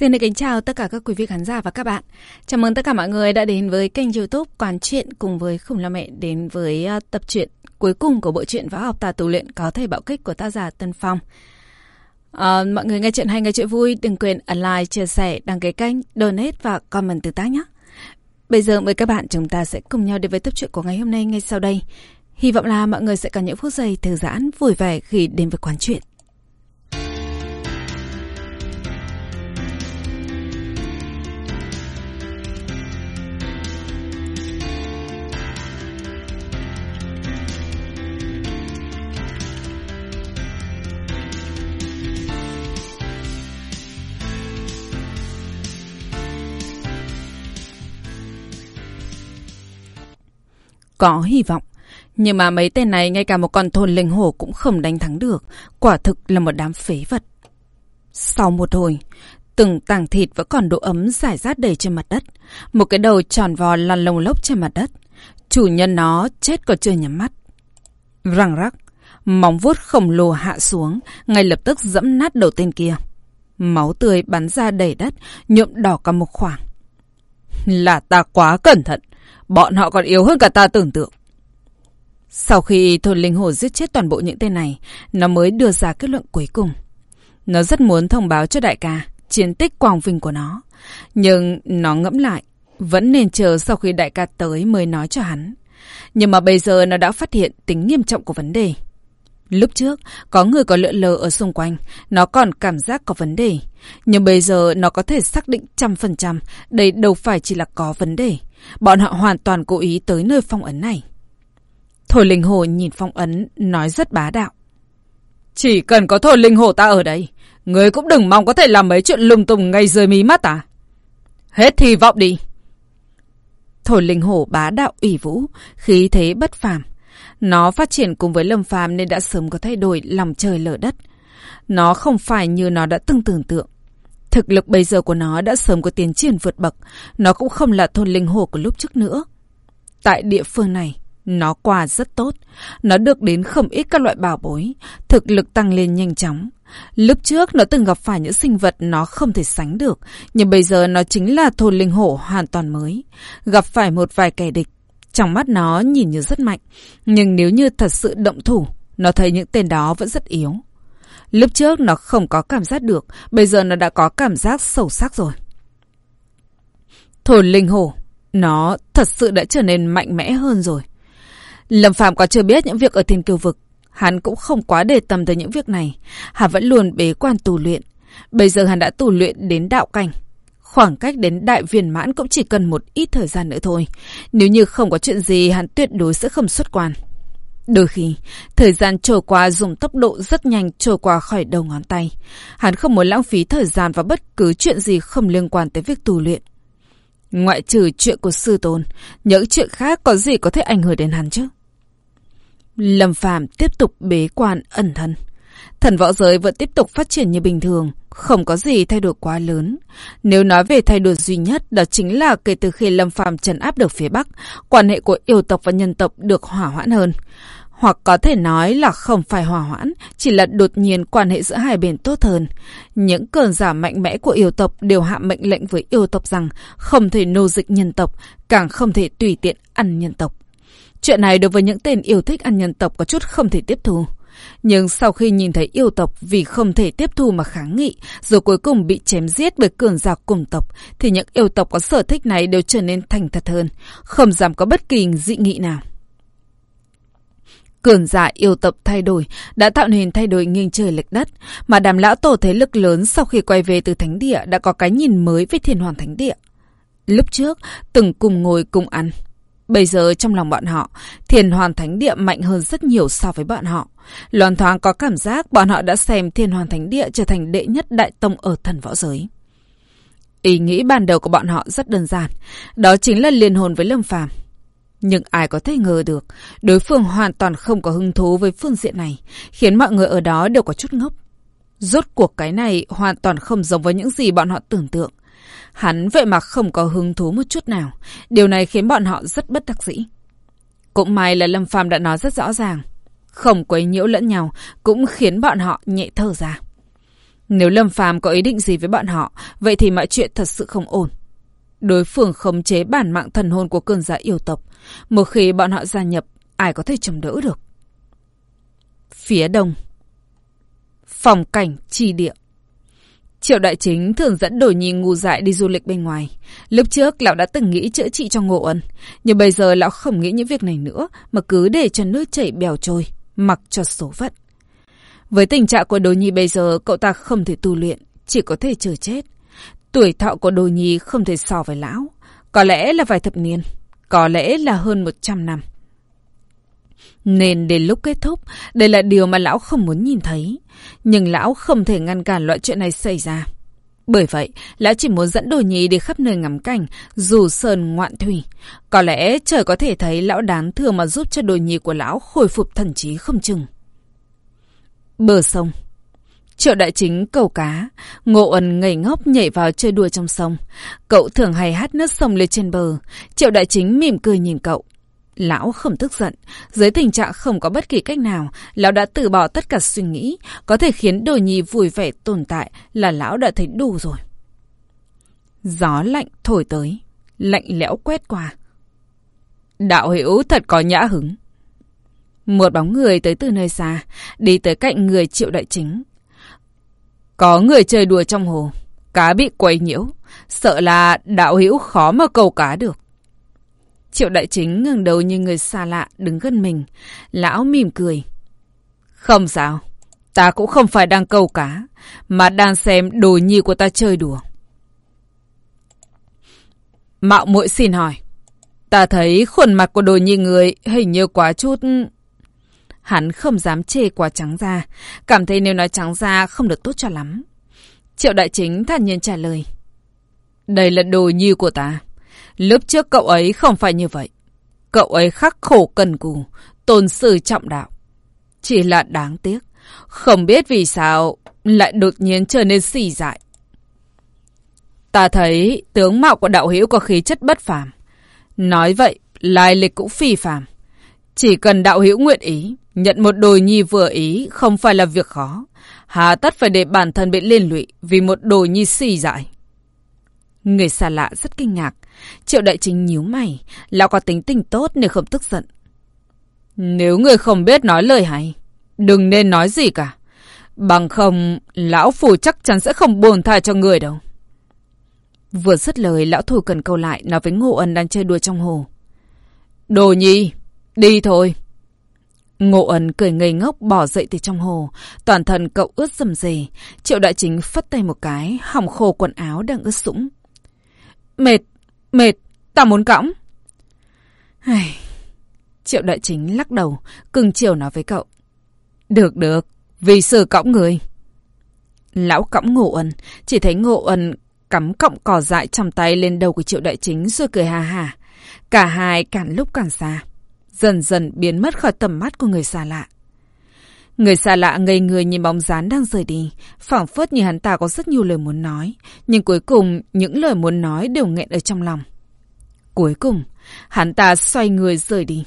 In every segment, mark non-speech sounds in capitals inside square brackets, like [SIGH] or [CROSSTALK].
Xin được kính chào tất cả các quý vị khán giả và các bạn. Chào mừng tất cả mọi người đã đến với kênh youtube Quán Chuyện cùng với Khủng Long Mẹ đến với ờ, tập truyện cuối cùng của bộ truyện Võ học tà tù luyện có thể bạo kích của tác giả Tân Phong. À, mọi người nghe chuyện hay nghe chuyện vui đừng quên ấn like, chia sẻ, đăng ký kênh, donate và comment tương tác nhé. Bây giờ mời các bạn chúng ta sẽ cùng nhau đến với tập truyện của ngày hôm nay ngay sau đây. Hy vọng là mọi người sẽ có những phút giây thư giãn, vui vẻ khi đến với quán chuyện. Có hy vọng. Nhưng mà mấy tên này ngay cả một con thôn linh hổ cũng không đánh thắng được. Quả thực là một đám phế vật. Sau một hồi, từng tảng thịt vẫn còn độ ấm rải rát đầy trên mặt đất. Một cái đầu tròn vò lăn lông lốc trên mặt đất. Chủ nhân nó chết còn chưa nhắm mắt. Răng rắc, móng vuốt khổng lồ hạ xuống, ngay lập tức dẫm nát đầu tên kia. Máu tươi bắn ra đầy đất, nhuộm đỏ cả một khoảng. Là ta quá cẩn thận. Bọn họ còn yếu hơn cả ta tưởng tượng. Sau khi thôn linh hồ giết chết toàn bộ những tên này, nó mới đưa ra kết luận cuối cùng. Nó rất muốn thông báo cho đại ca chiến tích quang vinh của nó. Nhưng nó ngẫm lại, vẫn nên chờ sau khi đại ca tới mới nói cho hắn. Nhưng mà bây giờ nó đã phát hiện tính nghiêm trọng của vấn đề. Lúc trước, có người có lượn lờ ở xung quanh, nó còn cảm giác có vấn đề. Nhưng bây giờ nó có thể xác định trăm phần trăm, đây đâu phải chỉ là có vấn đề. Bọn họ hoàn toàn cố ý tới nơi phong ấn này. Thổi linh hồ nhìn phong ấn, nói rất bá đạo. Chỉ cần có thổi linh hồ ta ở đây, người cũng đừng mong có thể làm mấy chuyện lung tung ngay dưới mí mắt à. Hết hy vọng đi. Thổi linh hổ bá đạo ủy vũ, khí thế bất phàm. Nó phát triển cùng với Lâm Phàm nên đã sớm có thay đổi lòng trời lở đất. Nó không phải như nó đã từng tưởng tượng. Thực lực bây giờ của nó đã sớm có tiến triển vượt bậc. Nó cũng không là thôn linh hồ của lúc trước nữa. Tại địa phương này, nó qua rất tốt. Nó được đến không ít các loại bảo bối. Thực lực tăng lên nhanh chóng. Lúc trước nó từng gặp phải những sinh vật nó không thể sánh được. Nhưng bây giờ nó chính là thôn linh hổ hoàn toàn mới. Gặp phải một vài kẻ địch. Trong mắt nó nhìn như rất mạnh. Nhưng nếu như thật sự động thủ, nó thấy những tên đó vẫn rất yếu. Lúc trước nó không có cảm giác được, bây giờ nó đã có cảm giác sâu sắc rồi. Thổ linh hổ, nó thật sự đã trở nên mạnh mẽ hơn rồi. Lâm Phạm có chưa biết những việc ở thiên kiêu vực, hắn cũng không quá để tâm tới những việc này. Hắn vẫn luôn bế quan tù luyện. Bây giờ hắn đã tù luyện đến đạo cảnh. Khoảng cách đến đại viên mãn cũng chỉ cần một ít thời gian nữa thôi. Nếu như không có chuyện gì, hắn tuyệt đối sẽ không xuất quan. Đôi khi, thời gian trôi qua dùng tốc độ rất nhanh trôi qua khỏi đầu ngón tay. Hắn không muốn lãng phí thời gian vào bất cứ chuyện gì không liên quan tới việc tù luyện. Ngoại trừ chuyện của sư tôn, những chuyện khác có gì có thể ảnh hưởng đến hắn chứ? Lâm Phàm tiếp tục bế quan ẩn thân. Thần võ giới vẫn tiếp tục phát triển như bình thường, không có gì thay đổi quá lớn. Nếu nói về thay đổi duy nhất, đó chính là kể từ khi Lâm Phàm trấn áp được phía Bắc, quan hệ của yêu tộc và nhân tộc được hỏa hoãn hơn. Hoặc có thể nói là không phải hỏa hoãn, chỉ là đột nhiên quan hệ giữa hai bên tốt hơn. Những cơn giả mạnh mẽ của yêu tộc đều hạ mệnh lệnh với yêu tộc rằng không thể nô dịch nhân tộc, càng không thể tùy tiện ăn nhân tộc. Chuyện này đối với những tên yêu thích ăn nhân tộc có chút không thể tiếp thu. Nhưng sau khi nhìn thấy yêu tộc vì không thể tiếp thu mà kháng nghị, rồi cuối cùng bị chém giết bởi cường giả cùng tộc, thì những yêu tộc có sở thích này đều trở nên thành thật hơn, không dám có bất kỳ dị nghị nào. Cường giả yêu tập thay đổi đã tạo nên thay đổi nghiêng trời lệch đất, mà đàm lão tổ thế lực lớn sau khi quay về từ thánh địa đã có cái nhìn mới với thiên hoàng thánh địa. Lúc trước, từng cùng ngồi cùng ăn. Bây giờ trong lòng bọn họ, thiên hoàn thánh địa mạnh hơn rất nhiều so với bọn họ. Loan thoáng có cảm giác bọn họ đã xem thiên hoàn thánh địa trở thành đệ nhất đại tông ở thần võ giới. Ý nghĩ ban đầu của bọn họ rất đơn giản, đó chính là liên hồn với Lâm Phàm. Nhưng ai có thể ngờ được, đối phương hoàn toàn không có hứng thú với phương diện này, khiến mọi người ở đó đều có chút ngốc. Rốt cuộc cái này hoàn toàn không giống với những gì bọn họ tưởng tượng. Hắn vậy mà không có hứng thú một chút nào. Điều này khiến bọn họ rất bất đắc dĩ. Cũng may là Lâm Phàm đã nói rất rõ ràng. Không quấy nhiễu lẫn nhau cũng khiến bọn họ nhẹ thở ra. Nếu Lâm Phàm có ý định gì với bọn họ, vậy thì mọi chuyện thật sự không ổn. Đối phương khống chế bản mạng thần hồn của cường giả yêu tộc. Một khi bọn họ gia nhập, ai có thể chống đỡ được. Phía đông Phòng cảnh chi địa Triệu đại chính thường dẫn đổi nhi ngu dại đi du lịch bên ngoài. Lúc trước lão đã từng nghĩ chữa trị cho Ngộ Ân. Nhưng bây giờ lão không nghĩ những việc này nữa mà cứ để cho nước chảy bèo trôi, mặc cho số phận. Với tình trạng của đồ nhi bây giờ cậu ta không thể tu luyện, chỉ có thể chờ chết. Tuổi thọ của đồ nhi không thể so với lão. Có lẽ là vài thập niên, có lẽ là hơn 100 năm. Nên đến lúc kết thúc, đây là điều mà lão không muốn nhìn thấy. Nhưng lão không thể ngăn cản loại chuyện này xảy ra. Bởi vậy, lão chỉ muốn dẫn đồ nhí đi khắp nơi ngắm cảnh, dù sơn ngoạn thủy. Có lẽ trời có thể thấy lão đáng thương mà giúp cho đồ nhí của lão khôi phục thần trí không chừng. Bờ sông Triệu đại chính cầu cá, Ngộ Ân ngây ngốc nhảy vào chơi đùa trong sông. Cậu thường hay hát nước sông lên trên bờ. Triệu đại chính mỉm cười nhìn cậu. Lão không tức giận. Dưới tình trạng không có bất kỳ cách nào, lão đã từ bỏ tất cả suy nghĩ. Có thể khiến đồ nhi vui vẻ tồn tại là lão đã thấy đủ rồi. Gió lạnh thổi tới. Lạnh lẽo quét qua. Đạo hữu thật có nhã hứng. Một bóng người tới từ nơi xa, đi tới cạnh người triệu đại chính. Có người chơi đùa trong hồ, cá bị quấy nhiễu, sợ là đạo hữu khó mà cầu cá được. Triệu đại chính ngẩng đầu như người xa lạ đứng gần mình. Lão mỉm cười. Không sao. Ta cũng không phải đang câu cá. Mà đang xem đồ nhi của ta chơi đùa. Mạo muội xin hỏi. Ta thấy khuôn mặt của đồ nhi người hình như quá chút... Hắn không dám chê quá trắng da. Cảm thấy nếu nói trắng da không được tốt cho lắm. Triệu đại chính thản nhiên trả lời. Đây là đồ nhi của ta. Lúc trước cậu ấy không phải như vậy. Cậu ấy khắc khổ cần cù, tôn sư trọng đạo. Chỉ là đáng tiếc. Không biết vì sao lại đột nhiên trở nên xì dại. Ta thấy tướng mạo của đạo hữu có khí chất bất phàm. Nói vậy, lai lịch cũng phi phàm. Chỉ cần đạo hữu nguyện ý, nhận một đồi nhi vừa ý không phải là việc khó. Hà tất phải để bản thân bị liên lụy vì một đồi nhi xì dại. Người xa lạ rất kinh ngạc. Triệu đại chính nhíu mày. Lão có tính tình tốt nên không tức giận. Nếu người không biết nói lời hay, đừng nên nói gì cả. Bằng không, lão phù chắc chắn sẽ không buồn tha cho người đâu. Vừa dứt lời, lão thủ cần câu lại nói với Ngô Ân đang chơi đùa trong hồ. Đồ nhi, đi thôi. Ngô Ân cười ngây ngốc bỏ dậy từ trong hồ. Toàn thân cậu ướt rầm rề. Triệu đại chính phất tay một cái, hỏng khô quần áo đang ướt sũng. Mệt, mệt, ta muốn cõng. Ai... Triệu đại chính lắc đầu, cưng chiều nói với cậu. Được được, vì sư cõng người. Lão cõng ngộ ẩn, chỉ thấy ngộ ẩn cắm cọng cỏ dại trong tay lên đầu của triệu đại chính rồi cười hà hà. Cả hai càng lúc càng xa, dần dần biến mất khỏi tầm mắt của người xa lạ. Người xa lạ ngây người nhìn bóng dáng đang rời đi, phảng phất như hắn ta có rất nhiều lời muốn nói, nhưng cuối cùng những lời muốn nói đều nghẹn ở trong lòng. Cuối cùng, hắn ta xoay người rời đi.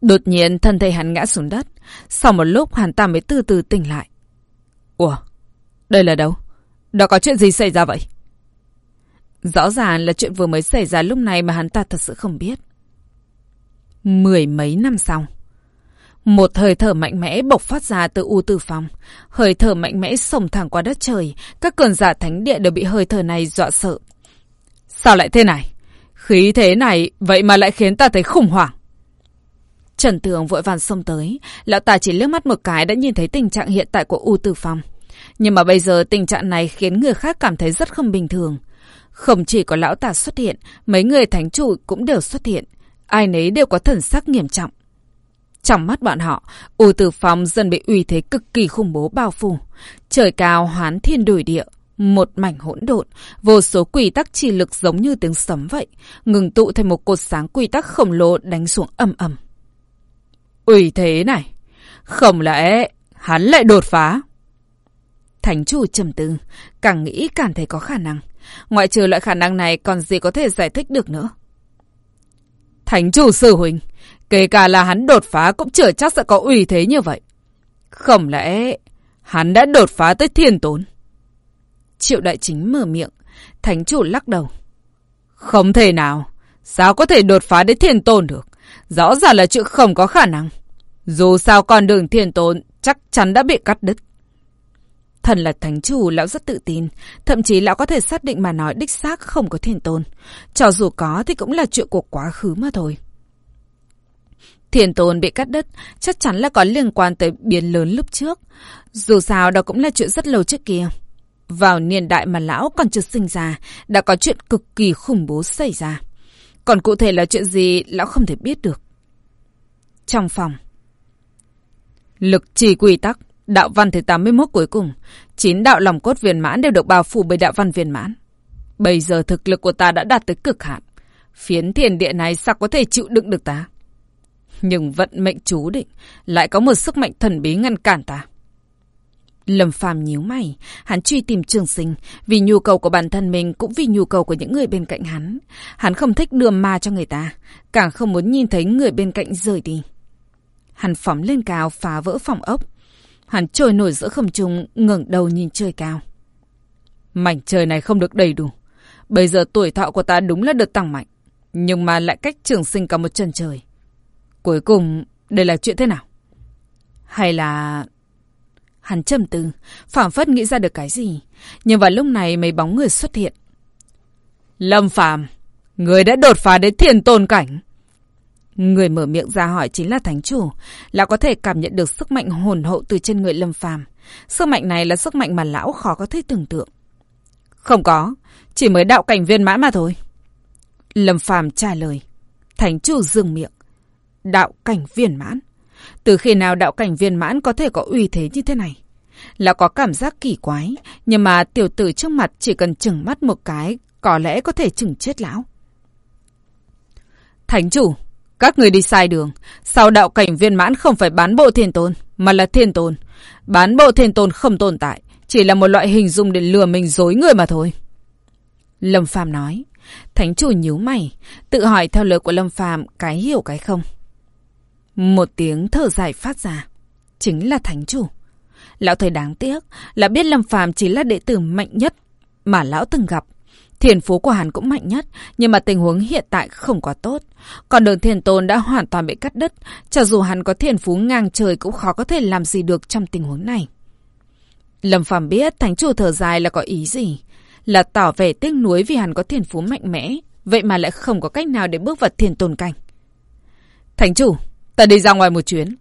Đột nhiên thân thể hắn ngã xuống đất, sau một lúc hắn ta mới từ từ tỉnh lại. Ủa, đây là đâu? Đó có chuyện gì xảy ra vậy? Rõ ràng là chuyện vừa mới xảy ra lúc này mà hắn ta thật sự không biết. Mười mấy năm sau. Một hơi thở mạnh mẽ bộc phát ra từ U Tử Phong. Hơi thở mạnh mẽ sổng thẳng qua đất trời. Các cường giả thánh địa đều bị hơi thở này dọa sợ. Sao lại thế này? Khí thế này vậy mà lại khiến ta thấy khủng hoảng. Trần Tường vội vàng xông tới. Lão ta chỉ liếc mắt một cái đã nhìn thấy tình trạng hiện tại của U Tử Phong. Nhưng mà bây giờ tình trạng này khiến người khác cảm thấy rất không bình thường. Không chỉ có lão ta xuất hiện, mấy người thánh chủ cũng đều xuất hiện. Ai nấy đều có thần sắc nghiêm trọng. Trong mắt bọn họ, U Tử Phong dần bị uy thế cực kỳ khủng bố bao phủ. Trời cao hoán thiên đổi địa, một mảnh hỗn độn, vô số quy tắc chi lực giống như tiếng sấm vậy, ngừng tụ thành một cột sáng quy tắc khổng lồ đánh xuống ầm ầm. Uy thế này, không lẽ hắn lại đột phá? Thánh chủ trầm tư, càng nghĩ càng thấy có khả năng. Ngoại trừ loại khả năng này còn gì có thể giải thích được nữa. Thánh chủ sư huynh, Kể cả là hắn đột phá cũng chưa chắc sẽ có uy thế như vậy. Không lẽ Hắn đã đột phá tới thiên tốn. Triệu đại chính mở miệng. Thánh chủ lắc đầu. Không thể nào. Sao có thể đột phá đến thiên tôn được? Rõ ràng là chuyện không có khả năng. Dù sao con đường thiên tôn chắc chắn đã bị cắt đứt. Thần là thánh chủ, lão rất tự tin. Thậm chí lão có thể xác định mà nói đích xác không có thiên tôn. Cho dù có thì cũng là chuyện của quá khứ mà thôi thiền tôn bị cắt đứt chắc chắn là có liên quan tới biến lớn lúc trước. Dù sao đó cũng là chuyện rất lâu trước kia. Vào niên đại mà lão còn chưa sinh ra, đã có chuyện cực kỳ khủng bố xảy ra. Còn cụ thể là chuyện gì lão không thể biết được. Trong phòng. Lực trì quy tắc, đạo văn thứ 81 cuối cùng, chín đạo lòng cốt viên mãn đều được bao phủ bởi đạo văn viên mãn. Bây giờ thực lực của ta đã đạt tới cực hạn. Phiến thiền địa này sao có thể chịu đựng được ta? Nhưng vận mệnh chú định, lại có một sức mạnh thần bí ngăn cản ta. Lâm Phàm nhíu mày, hắn truy tìm Trường Sinh, vì nhu cầu của bản thân mình cũng vì nhu cầu của những người bên cạnh hắn. Hắn không thích đưa ma cho người ta, càng không muốn nhìn thấy người bên cạnh rời đi. Hắn phóng lên cao phá vỡ phòng ốc. Hắn trôi nổi giữa không trung, ngẩng đầu nhìn trời cao. Mảnh trời này không được đầy đủ. Bây giờ tuổi thọ của ta đúng là được tăng mạnh, nhưng mà lại cách Trường Sinh cả một chân trời. Cuối cùng, đây là chuyện thế nào? Hay là Hắn trầm tư, phảng phất nghĩ ra được cái gì. Nhưng vào lúc này mấy bóng người xuất hiện. Lâm Phàm, người đã đột phá đến thiên tôn cảnh. Người mở miệng ra hỏi chính là thánh chủ, lão có thể cảm nhận được sức mạnh hồn hậu từ trên người Lâm Phàm. Sức mạnh này là sức mạnh mà lão khó có thể tưởng tượng. Không có, chỉ mới đạo cảnh viên mãn mà thôi. Lâm Phàm trả lời. Thánh chủ dừng miệng. Đạo cảnh viên mãn. Từ khi nào đạo cảnh viên mãn có thể có uy thế như thế này? Là có cảm giác kỳ quái, nhưng mà tiểu tử trước mặt chỉ cần chừng mắt một cái, có lẽ có thể chừng chết lão. Thánh chủ, các người đi sai đường. Sau đạo cảnh viên mãn không phải bán bộ thiên tôn, mà là thiên tôn. Bán bộ thiên tôn không tồn tại, chỉ là một loại hình dung để lừa mình dối người mà thôi. Lâm Phàm nói. Thánh chủ nhíu mày, tự hỏi theo lời của Lâm Phàm cái hiểu cái không. Một tiếng thở dài phát ra. Chính là thánh chủ. Lão thầy đáng tiếc là biết Lâm Phàm chỉ là đệ tử mạnh nhất mà lão từng gặp. Thiền phú của hắn cũng mạnh nhất, nhưng mà tình huống hiện tại không quá tốt. Còn đường thiền tôn đã hoàn toàn bị cắt đứt, cho dù hắn có thiền phú ngang trời cũng khó có thể làm gì được trong tình huống này. Lâm Phàm biết thánh chủ thở dài là có ý gì, là tỏ vẻ tiếc nuối vì hắn có thiền phú mạnh mẽ, vậy mà lại không có cách nào để bước vào thiền tôn cảnh. Thánh chủ, Ta đi ra ngoài một chuyến.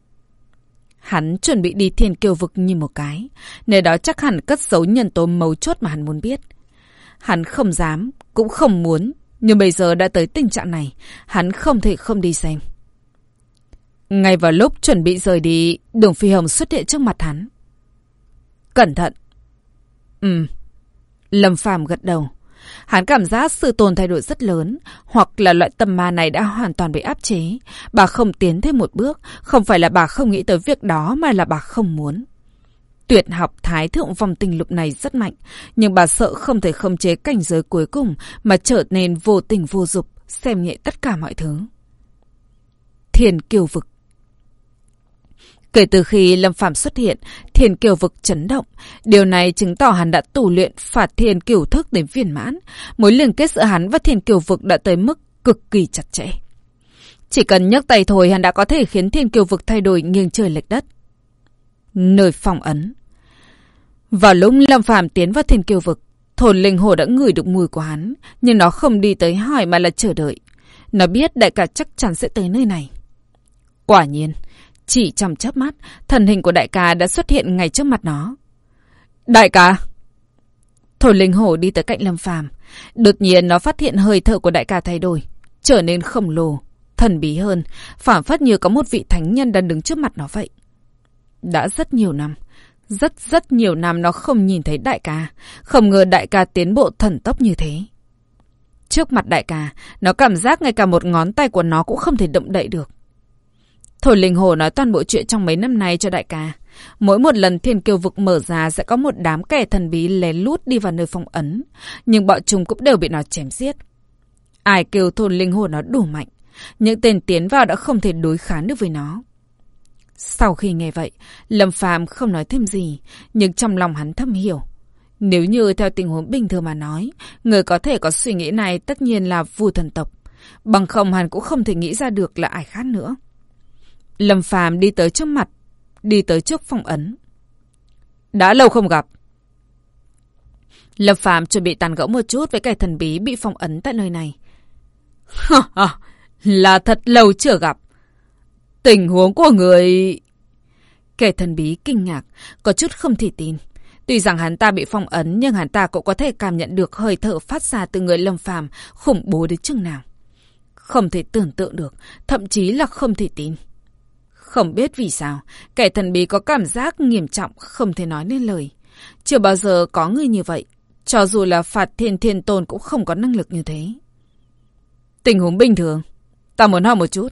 Hắn chuẩn bị đi thiên kiêu vực như một cái. Nơi đó chắc hẳn cất giấu nhân tố mấu chốt mà hắn muốn biết. Hắn không dám, cũng không muốn. Nhưng bây giờ đã tới tình trạng này, hắn không thể không đi xem. Ngay vào lúc chuẩn bị rời đi, đường phi hồng xuất hiện trước mặt hắn. Cẩn thận. Ừ. Lâm Phàm gật đầu. Hắn cảm giác sự tồn thay đổi rất lớn, hoặc là loại tâm ma này đã hoàn toàn bị áp chế. Bà không tiến thêm một bước, không phải là bà không nghĩ tới việc đó mà là bà không muốn. Tuyệt học thái thượng vòng tình lục này rất mạnh, nhưng bà sợ không thể khống chế cảnh giới cuối cùng mà trở nên vô tình vô dục, xem nhẹ tất cả mọi thứ. Thiền kiều vực Kể từ khi Lâm Phạm xuất hiện, thiền kiều vực chấn động. Điều này chứng tỏ hắn đã tù luyện phạt thiền kiều thức đến viên mãn. Mối liên kết giữa hắn và thiền kiều vực đã tới mức cực kỳ chặt chẽ. Chỉ cần nhấc tay thôi hắn đã có thể khiến thiền kiều vực thay đổi nghiêng trời lệch đất. Nơi phòng ấn Vào lúc Lâm Phạm tiến vào thiền kiều vực, thồn linh hồ đã ngửi được mùi của hắn, nhưng nó không đi tới hỏi mà là chờ đợi. Nó biết đại ca chắc chắn sẽ tới nơi này. Quả nhiên, chỉ trong chớp mắt, thần hình của đại ca đã xuất hiện ngay trước mặt nó. Đại ca! Thổi linh hổ đi tới cạnh Lâm Phàm, đột nhiên nó phát hiện hơi thở của đại ca thay đổi, trở nên khổng lồ, thần bí hơn, phản phất như có một vị thánh nhân đang đứng trước mặt nó vậy. Đã rất nhiều năm, rất rất nhiều năm nó không nhìn thấy đại ca, không ngờ đại ca tiến bộ thần tốc như thế. Trước mặt đại ca, nó cảm giác ngay cả một ngón tay của nó cũng không thể động đậy được. Thổi linh hồ nói toàn bộ chuyện trong mấy năm nay cho đại ca. Mỗi một lần thiên kiều vực mở ra sẽ có một đám kẻ thần bí lén lút đi vào nơi phong ấn. Nhưng bọn chúng cũng đều bị nó chém giết. Ai kêu thôn linh hồ nó đủ mạnh. Những tên tiến vào đã không thể đối kháng được với nó. Sau khi nghe vậy, Lâm Phàm không nói thêm gì, nhưng trong lòng hắn thâm hiểu. Nếu như theo tình huống bình thường mà nói, người có thể có suy nghĩ này tất nhiên là vua thần tộc. Bằng không hắn cũng không thể nghĩ ra được là ai khác nữa. Lâm Phàm đi tới trước mặt, đi tới trước phong ấn. Đã lâu không gặp. Lâm Phàm chuẩn bị tàn gẫu một chút với kẻ thần bí bị phong ấn tại nơi này. là thật lâu chưa gặp. Tình huống của người... Kẻ thần bí kinh ngạc, có chút không thể tin. Tuy rằng hắn ta bị phong ấn nhưng hắn ta cũng có thể cảm nhận được hơi thở phát ra từ người lâm phàm khủng bố đến chừng nào. Không thể tưởng tượng được, thậm chí là không thể tin. Không biết vì sao, kẻ thần bí có cảm giác nghiêm trọng không thể nói nên lời. Chưa bao giờ có người như vậy, cho dù là phạt thiên thiên tôn cũng không có năng lực như thế. Tình huống bình thường, ta muốn hỏi một chút.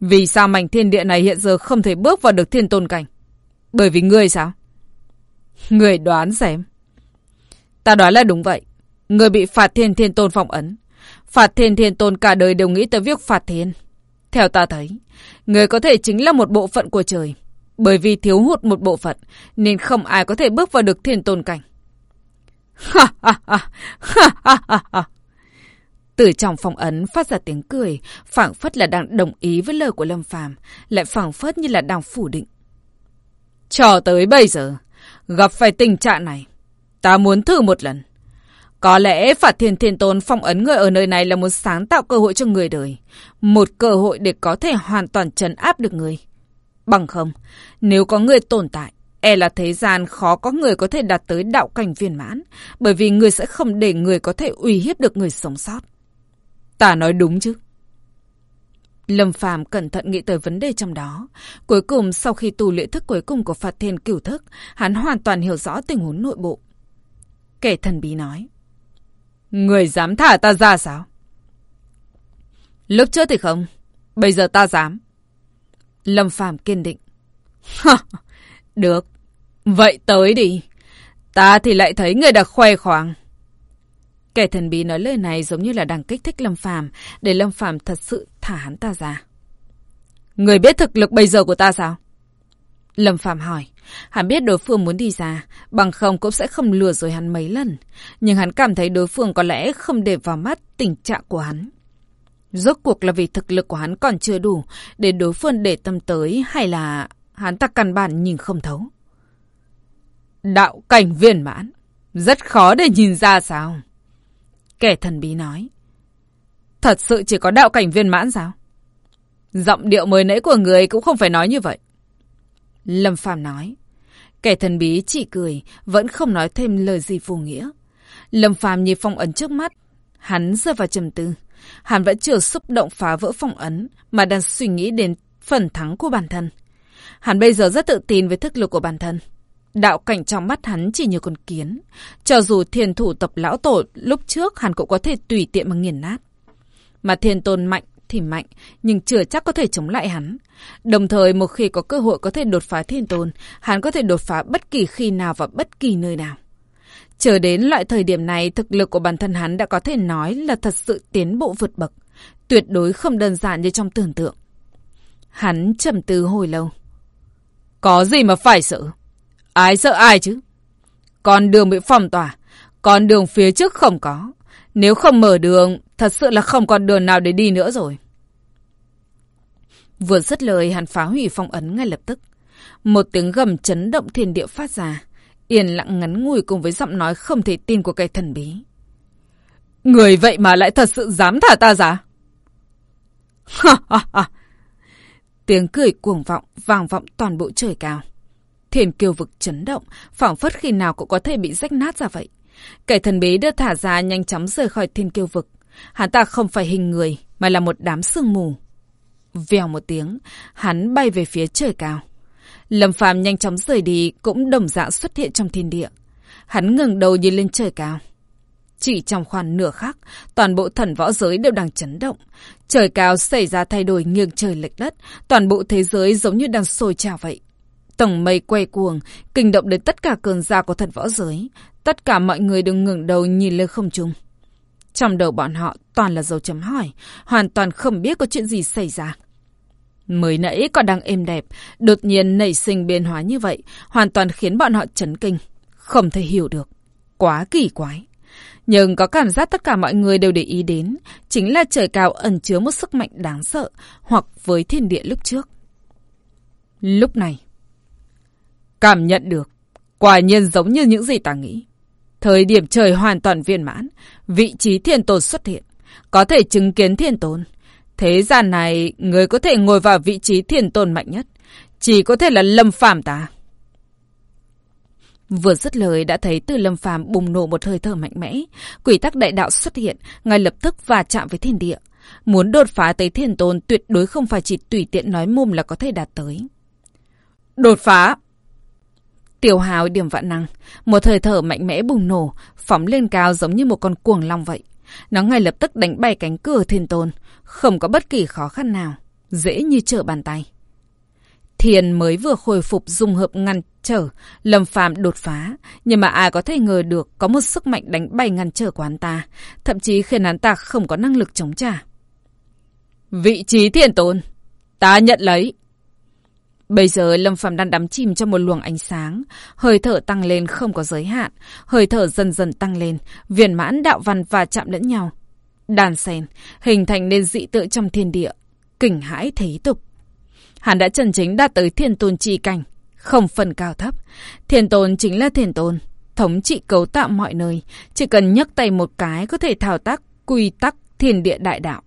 Vì sao mảnh thiên địa này hiện giờ không thể bước vào được thiên tôn cảnh? Bởi vì ngươi sao? Người đoán xem. Ta đoán là đúng vậy. Người bị phạt thiên thiên tôn phong ấn. Phạt thiên thiên tôn cả đời đều nghĩ tới việc phạt thiên. Theo ta thấy, người có thể chính là một bộ phận của trời. Bởi vì thiếu hụt một bộ phận, nên không ai có thể bước vào được thiên tôn cảnh. Ha ha ha, ha ha ha. Từ trong phòng ấn phát ra tiếng cười, phảng phất là đang đồng ý với lời của Lâm Phàm, lại phảng phất như là đang phủ định. Cho tới bây giờ, gặp phải tình trạng này, ta muốn thử một lần. Có lẽ Phạt Thiên Thiên Tôn phong ấn người ở nơi này là một sáng tạo cơ hội cho người đời. Một cơ hội để có thể hoàn toàn trấn áp được người. Bằng không, nếu có người tồn tại, e là thế gian khó có người có thể đạt tới đạo cảnh viên mãn, bởi vì người sẽ không để người có thể uy hiếp được người sống sót. Ta nói đúng chứ? Lâm Phàm cẩn thận nghĩ tới vấn đề trong đó. Cuối cùng, sau khi tu luyện thức cuối cùng của Phạt Thiên Cửu Thức, hắn hoàn toàn hiểu rõ tình huống nội bộ. Kẻ thần bí nói. Người dám thả ta ra sao? Lúc trước thì không. Bây giờ ta dám. Lâm Phàm kiên định. Được. Vậy tới đi. Ta thì lại thấy người đã khoe khoang. Kẻ thần bí nói lời này giống như là đang kích thích Lâm Phàm để Lâm Phàm thật sự thả hắn ta ra. Người biết thực lực bây giờ của ta sao? Lâm Phàm hỏi. Hắn biết đối phương muốn đi ra, bằng không cũng sẽ không lừa rồi hắn mấy lần. Nhưng hắn cảm thấy đối phương có lẽ không để vào mắt tình trạng của hắn. Rốt cuộc là vì thực lực của hắn còn chưa đủ để đối phương để tâm tới hay là hắn ta căn bản nhìn không thấu. Đạo cảnh viên mãn. Rất khó để nhìn ra sao? Kẻ thần bí nói. Thật sự chỉ có đạo cảnh viên mãn sao? Giọng điệu mới nãy của người cũng không phải nói như vậy. Lâm Phàm nói. Kẻ thần bí chỉ cười, vẫn không nói thêm lời gì vô nghĩa. Lâm Phàm nhìn phong ấn trước mắt. Hắn rơi vào trầm tư. Hắn vẫn chưa xúc động phá vỡ phong ấn, mà đang suy nghĩ đến phần thắng của bản thân. Hắn bây giờ rất tự tin với thức lực của bản thân. Đạo cảnh trong mắt hắn chỉ như con kiến. Cho dù thiền thủ tập lão tổ lúc trước hắn cũng có thể tùy tiện mà nghiền nát. Mà thiên tôn mạnh thì mạnh, nhưng chưa chắc có thể chống lại hắn. Đồng thời một khi có cơ hội có thể đột phá thiên tôn, hắn có thể đột phá bất kỳ khi nào và bất kỳ nơi nào. Chờ đến loại thời điểm này, thực lực của bản thân hắn đã có thể nói là thật sự tiến bộ vượt bậc. Tuyệt đối không đơn giản như trong tưởng tượng. Hắn trầm tư hồi lâu. Có gì mà phải sợ? Ai sợ ai chứ? Con đường bị phong tỏa, con đường phía trước không có. Nếu không mở đường, thật sự là không còn đường nào để đi nữa rồi. Vừa dứt lời, hắn phá hủy phong ấn ngay lập tức. Một tiếng gầm chấn động thiên địa phát ra. Yên lặng ngắn ngủi cùng với giọng nói không thể tin của cây thần bí. Người vậy mà lại thật sự dám thả ta ra? Ha ha ha! Tiếng cười cuồng vọng, vang vọng toàn bộ trời cao. Thiền kiều vực chấn động, phảng phất khi nào cũng có thể bị rách nát ra vậy. Kẻ thần bí đưa thả ra nhanh chóng rời khỏi thiên kiêu vực. Hắn ta không phải hình người, mà là một đám sương mù. Vèo một tiếng, hắn bay về phía trời cao. Lâm Phàm nhanh chóng rời đi, cũng đồng dạng xuất hiện trong thiên địa. Hắn ngừng đầu nhìn lên trời cao. Chỉ trong khoảng nửa khắc, toàn bộ thần võ giới đều đang chấn động. Trời cao xảy ra thay đổi nghiêng trời lệch đất, toàn bộ thế giới giống như đang sôi trào vậy. Tầng mây quay cuồng, kinh động đến tất cả cường gia của thần võ giới. Tất cả mọi người đều ngừng đầu nhìn lên không trung. Trong đầu bọn họ toàn là dấu chấm hỏi, hoàn toàn không biết có chuyện gì xảy ra. Mới nãy còn đang êm đẹp, đột nhiên nảy sinh biến hóa như vậy, hoàn toàn khiến bọn họ chấn kinh. Không thể hiểu được. Quá kỳ quái. Nhưng có cảm giác tất cả mọi người đều để ý đến, chính là trời cao ẩn chứa một sức mạnh đáng sợ, hoặc với thiên địa lúc trước. Lúc này, cảm nhận được, quả nhiên giống như những gì ta nghĩ. Thời điểm trời hoàn toàn viên mãn, vị trí thiên tôn xuất hiện, có thể chứng kiến thiên tôn. Thế gian này, người có thể ngồi vào vị trí thiên tôn mạnh nhất, chỉ có thể là lâm phàm ta. Vừa dứt lời đã thấy từ lâm phàm bùng nổ một hơi thở mạnh mẽ, quỷ tắc đại đạo xuất hiện, ngay lập tức va chạm với thiên địa. Muốn đột phá tới thiên tôn tuyệt đối không phải chỉ tùy tiện nói mồm là có thể đạt tới. Đột phá! Tiểu hào điểm vạn năng, một hơi thở mạnh mẽ bùng nổ, phóng lên cao giống như một con cuồng long vậy. Nó ngay lập tức đánh bay cánh cửa thiên tôn, không có bất kỳ khó khăn nào, dễ như trở bàn tay. Thiền mới vừa khôi phục dung hợp ngăn trở, Lâm Phàm đột phá, nhưng mà ai có thể ngờ được có một sức mạnh đánh bay ngăn trở của hắn ta, thậm chí khiến hắn ta không có năng lực chống trả. Vị trí thiền tôn, ta nhận lấy. Bây giờ Lâm Phàm đang đắm chìm trong một luồng ánh sáng, hơi thở tăng lên không có giới hạn, hơi thở dần dần tăng lên, viền mãn đạo văn và chạm lẫn nhau. Đàn sen, hình thành nên dị tự trong thiên địa, kinh hãi thế tục. Hắn đã chân chính đạt tới thiên tôn chi cảnh, không phần cao thấp. Thiên tôn chính là thiên tôn, thống trị cấu tạo mọi nơi, chỉ cần nhấc tay một cái có thể thao tác quy tắc thiên địa đại đạo.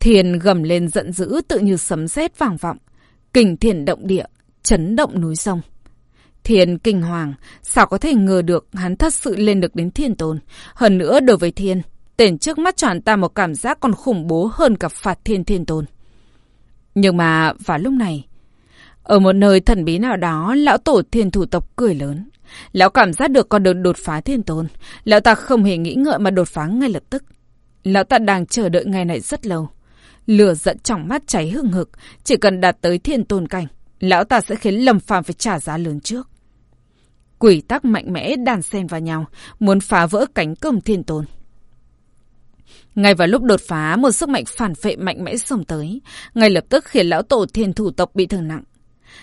Thiên gầm lên giận dữ tự như sấm sét vang vọng, kình thiên động địa, chấn động núi sông. Thiên kinh hoàng, sao có thể ngờ được hắn thật sự lên được đến thiên tôn. Hơn nữa đối với thiên, tên trước mắt cho hắn ta một cảm giác còn khủng bố hơn cả phạt thiên thiên tôn. Nhưng mà vào lúc này, ở một nơi thần bí nào đó, lão tổ thiên thủ tộc cười lớn. Lão cảm giác được con đường đột phá thiên tôn. Lão ta không hề nghĩ ngợi mà đột phá ngay lập tức. Lão ta đang chờ đợi ngày này rất lâu. Lửa giận trong mắt cháy hừng hực, chỉ cần đạt tới thiên tôn cảnh, lão ta sẽ khiến Lâm Phàm phải trả giá lớn trước. Quỷ tắc mạnh mẽ đàn xen vào nhau, muốn phá vỡ cánh cơm thiên tôn. Ngay vào lúc đột phá, một sức mạnh phản phệ mạnh mẽ xông tới, ngay lập tức khiến lão tổ thiên thủ tộc bị thương nặng.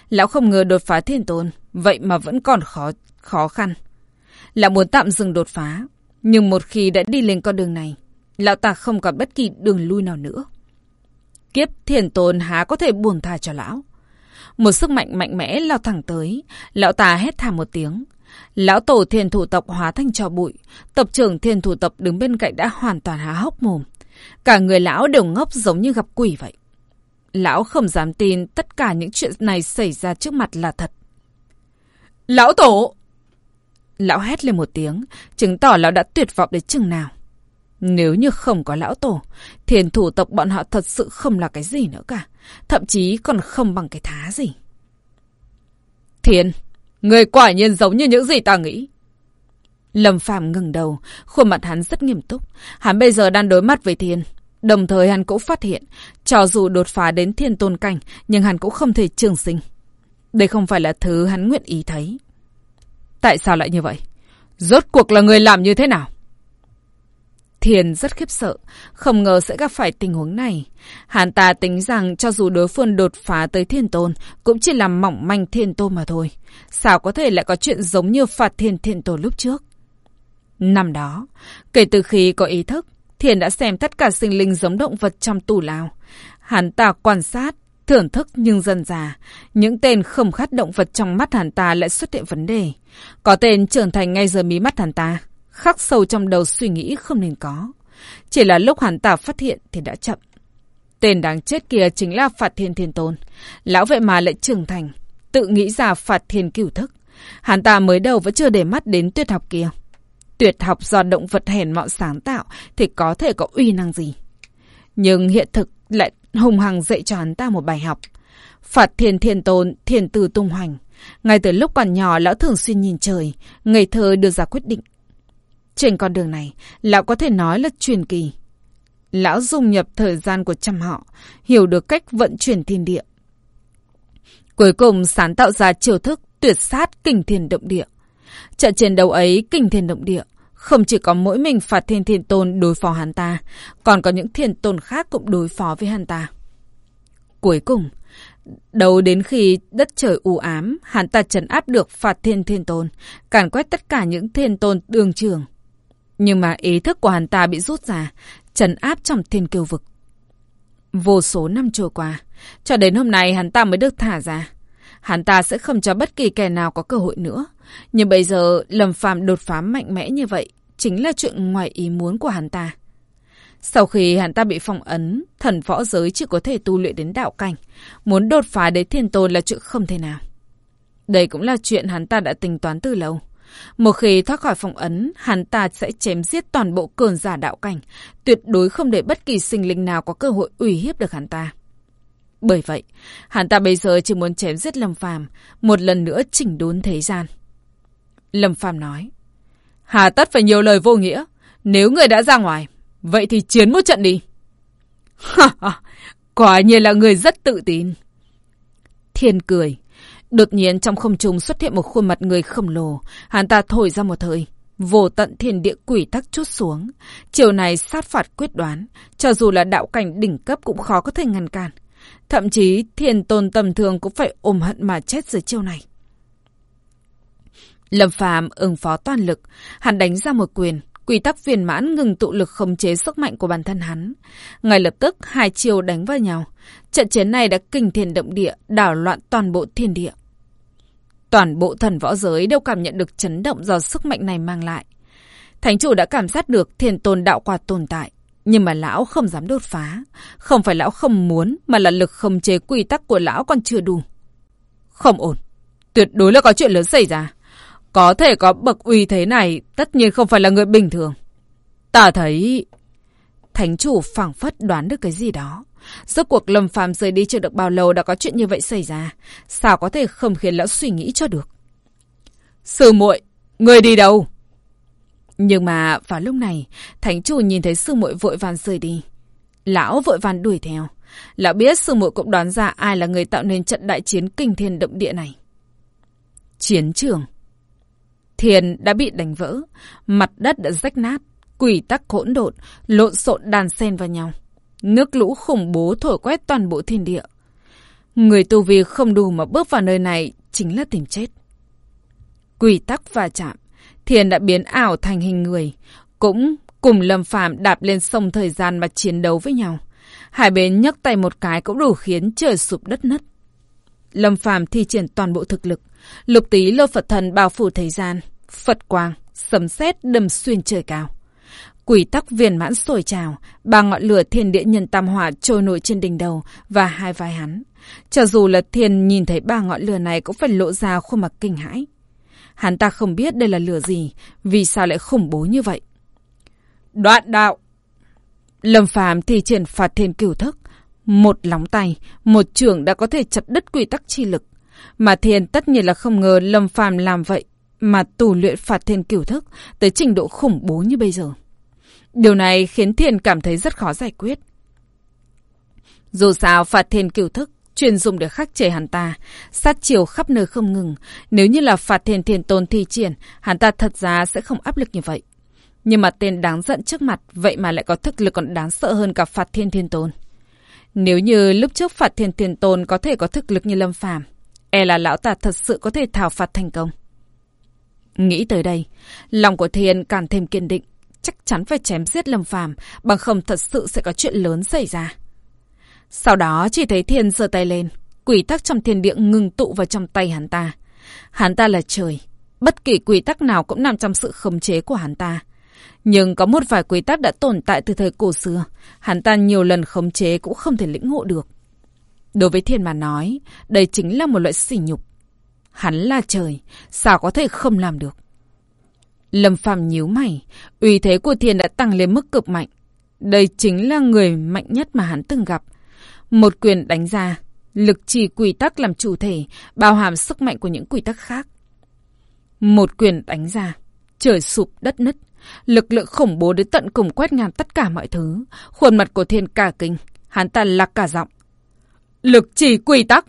Lão không ngờ đột phá thiên tôn, vậy mà vẫn còn khó khó khăn. Lão muốn tạm dừng đột phá, nhưng một khi đã đi lên con đường này, lão ta không còn bất kỳ đường lui nào nữa. Kiếp thiền tôn há có thể buồn tha cho lão. Một sức mạnh mạnh mẽ lao thẳng tới, lão ta hét thảm một tiếng. Lão tổ thiền thủ tộc hóa thành trò bụi, tập trưởng thiền thủ tộc đứng bên cạnh đã hoàn toàn há hốc mồm. Cả người lão đều ngốc giống như gặp quỷ vậy. Lão không dám tin tất cả những chuyện này xảy ra trước mặt là thật. Lão tổ! Lão hét lên một tiếng, chứng tỏ lão đã tuyệt vọng đến chừng nào. Nếu như không có lão tổ, thiền thủ tộc bọn họ thật sự không là cái gì nữa cả. Thậm chí còn không bằng cái thá gì. Thiền, người quả nhiên giống như những gì ta nghĩ. Lâm Phàm ngừng đầu, khuôn mặt hắn rất nghiêm túc. Hắn bây giờ đang đối mặt với thiên. Đồng thời hắn cũng phát hiện, cho dù đột phá đến thiên tôn cảnh, nhưng hắn cũng không thể trường sinh. Đây không phải là thứ hắn nguyện ý thấy. Tại sao lại như vậy? Rốt cuộc là người làm như thế nào? Thiền rất khiếp sợ, không ngờ sẽ gặp phải tình huống này. Hắn ta tính rằng cho dù đối phương đột phá tới thiên tôn, cũng chỉ làm mỏng manh thiên tôn mà thôi. Sao có thể lại có chuyện giống như phạt thiên thiên tôn lúc trước? Năm đó, kể từ khi có ý thức, Thiền đã xem tất cả sinh linh giống động vật trong tù lao. Hắn ta quan sát, thưởng thức nhưng dần già, những tên không khát động vật trong mắt hắn ta lại xuất hiện vấn đề. Có tên trưởng thành ngay giờ mí mắt hắn ta, khắc sâu trong đầu suy nghĩ không nên có. Chỉ là lúc hắn ta phát hiện thì đã chậm. Tên đáng chết kia chính là Phạt Thiên Thiên Tôn. Lão vậy mà lại trưởng thành, tự nghĩ ra Phạt Thiên cửu thức. Hắn ta mới đầu vẫn chưa để mắt đến tuyệt học kia. Tuyệt học do động vật hèn mọn sáng tạo thì có thể có uy năng gì. Nhưng hiện thực lại hùng hằng dạy cho hắn ta một bài học. Phạt thiên thiên tôn, thiên Tư tung hoành. Ngay từ lúc còn nhỏ, lão thường xuyên nhìn trời, ngây thơ đưa ra quyết định. Trên con đường này, lão có thể nói là truyền kỳ. Lão dung nhập thời gian của trăm họ, hiểu được cách vận chuyển thiên địa. Cuối cùng sáng tạo ra chiêu thức tuyệt sát kinh thiên động địa. Trận chiến đấu ấy kinh thiên động địa. Không chỉ có mỗi mình phạt thiên thiên tôn đối phó hắn ta, còn có những thiên tôn khác cũng đối phó với hắn ta. Cuối cùng, đầu đến khi đất trời u ám, hắn ta trấn áp được phạt thiên thiên tôn, càn quét tất cả những thiên tôn đường trường. Nhưng mà ý thức của hắn ta bị rút ra, trấn áp trong thiên kiêu vực. Vô số năm trôi qua, cho đến hôm nay hắn ta mới được thả ra. Hắn ta sẽ không cho bất kỳ kẻ nào có cơ hội nữa. Nhưng bây giờ, Lâm Phàm đột phá mạnh mẽ như vậy, chính là chuyện ngoài ý muốn của hắn ta. Sau khi hắn ta bị phong ấn, thần võ giới chỉ có thể tu luyện đến đạo cảnh. Muốn đột phá đến thiên tôn là chuyện không thể nào. Đây cũng là chuyện hắn ta đã tính toán từ lâu. Một khi thoát khỏi phòng ấn, hắn ta sẽ chém giết toàn bộ cường giả đạo cảnh, tuyệt đối không để bất kỳ sinh linh nào có cơ hội ủy hiếp được hắn ta. Bởi vậy, hắn ta bây giờ chỉ muốn chém giết Lâm Phàm, một lần nữa chỉnh đốn thế gian. Lâm Phàm nói, Hà tất phải nhiều lời vô nghĩa, nếu người đã ra ngoài, vậy thì chiến một trận đi. [LAUGHS] Quả nhiên là người rất tự tin. Thiên cười. Đột nhiên trong không trung xuất hiện một khuôn mặt người khổng lồ. Hắn ta thổi ra một hơi. Vô tận thiên địa quỷ tắc chút xuống. Chiều này sát phạt quyết đoán. Cho dù là đạo cảnh đỉnh cấp cũng khó có thể ngăn cản. Thậm chí thiền tôn tầm thường cũng phải ôm hận mà chết dưới chiêu này. Lâm Phàm ứng phó toàn lực, hắn đánh ra một quyền, quy tắc viên mãn ngừng tụ lực khống chế sức mạnh của bản thân hắn. Ngay lập tức hai chiêu đánh vào nhau. Trận chiến này đã kinh thiên động địa, đảo loạn toàn bộ thiên địa. Toàn bộ thần võ giới đều cảm nhận được chấn động do sức mạnh này mang lại. Thánh chủ đã cảm giác được thiền tôn đạo quả tồn tại. Nhưng mà lão không dám đột phá. Không phải lão không muốn, mà là lực khống chế quy tắc của lão còn chưa đủ. Không ổn. Tuyệt đối là có chuyện lớn xảy ra. Có thể có bậc uy thế này, tất nhiên không phải là người bình thường. Ta thấy... Thánh chủ phảng phất đoán được cái gì đó. Rốt cuộc Lâm Phàm rời đi chưa được bao lâu đã có chuyện như vậy xảy ra. Sao có thể không khiến lão suy nghĩ cho được? Sư muội, người đi đâu? Nhưng mà vào lúc này, thánh chủ nhìn thấy sư muội vội vàng rời đi. Lão vội vàng đuổi theo. Lão biết sư muội cũng đoán ra ai là người tạo nên trận đại chiến kinh thiên động địa này. Chiến trường. Thiền đã bị đánh vỡ, mặt đất đã rách nát, quỷ tắc hỗn độn, lộn xộn đàn xen vào nhau. Nước lũ khủng bố thổi quét toàn bộ thiên địa. Người tu vi không đủ mà bước vào nơi này chính là tìm chết. Quỷ tắc va chạm, Thiền đã biến ảo thành hình người, cũng cùng Lâm Phàm đạp lên sông thời gian mà chiến đấu với nhau. Hai bên nhấc tay một cái cũng đủ khiến trời sụp đất nứt. Lâm Phàm thi triển toàn bộ thực lực, lục tí lô Phật thần bao phủ thời gian, Phật quang, sấm sét đâm xuyên trời cao. Quỷ tắc viền mãn sổi trào, ba ngọn lửa thiên địa nhân tam hỏa trôi nổi trên đỉnh đầu và hai vai hắn. Cho dù là thiên nhìn thấy ba ngọn lửa này cũng phải lộ ra khuôn mặt kinh hãi. Hắn ta không biết đây là lửa gì, vì sao lại khủng bố như vậy. Đoạn đạo! Lâm phàm thì triển phạt thiên cửu thức. Một lóng tay, một trưởng đã có thể chặt đứt quy tắc chi lực. Mà thiên tất nhiên là không ngờ Lâm phàm làm vậy, mà tù luyện phạt thiên cửu thức tới trình độ khủng bố như bây giờ. Điều này khiến thiền cảm thấy rất khó giải quyết. Dù sao phạt thiền cửu thức chuyên dùng để khắc chế hắn ta, sát chiều khắp nơi không ngừng. Nếu như là phạt thiền thiên tôn thi triển, hắn ta thật ra sẽ không áp lực như vậy. Nhưng mà tên đáng giận trước mặt, vậy mà lại có thực lực còn đáng sợ hơn cả phạt thiên thiên tôn. Nếu như lúc trước phạt thiên thiên tôn có thể có thực lực như lâm phàm, e là lão ta thật sự có thể thảo phạt thành công. Nghĩ tới đây, lòng của thiên càng thêm kiên định, chắc chắn phải chém giết lâm phàm, bằng không thật sự sẽ có chuyện lớn xảy ra. Sau đó chỉ thấy thiên giơ tay lên, quỷ tắc trong thiên địa ngừng tụ vào trong tay hắn ta. Hắn ta là trời, bất kỳ quy tắc nào cũng nằm trong sự khống chế của hắn ta. Nhưng có một vài quy tắc đã tồn tại từ thời cổ xưa, hắn ta nhiều lần khống chế cũng không thể lĩnh ngộ được. Đối với thiên mà nói, đây chính là một loại sỉ nhục. Hắn là trời, sao có thể không làm được? Lâm Phàm nhíu mày, uy thế của thiên đã tăng lên mức cực mạnh. Đây chính là người mạnh nhất mà hắn từng gặp. Một quyền đánh ra, lực trì quy tắc làm chủ thể, bao hàm sức mạnh của những quy tắc khác. Một quyền đánh ra, trời sụp đất nứt, lực lượng khủng bố đến tận cùng quét ngang tất cả mọi thứ. Khuôn mặt của thiên cả kinh, hắn ta lạc cả giọng. Lực trì quy tắc!